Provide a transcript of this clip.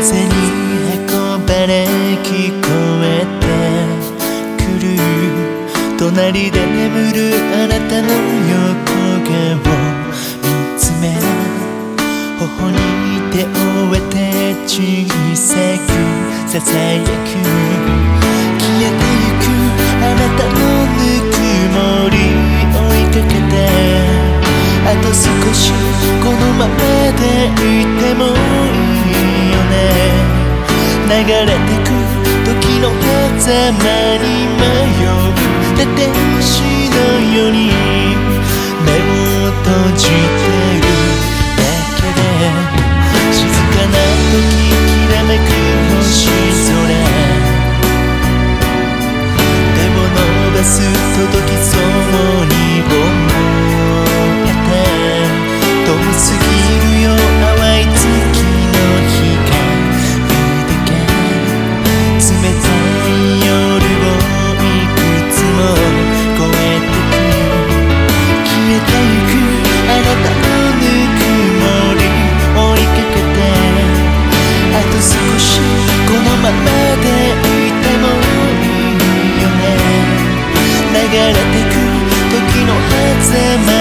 風に運ばれ聞こえてくる隣で眠るあなたの横顔見つめ頬に手を得て小さくささやく消えてゆくあなたのこのままでいてもいいよね。流れてく時の狭間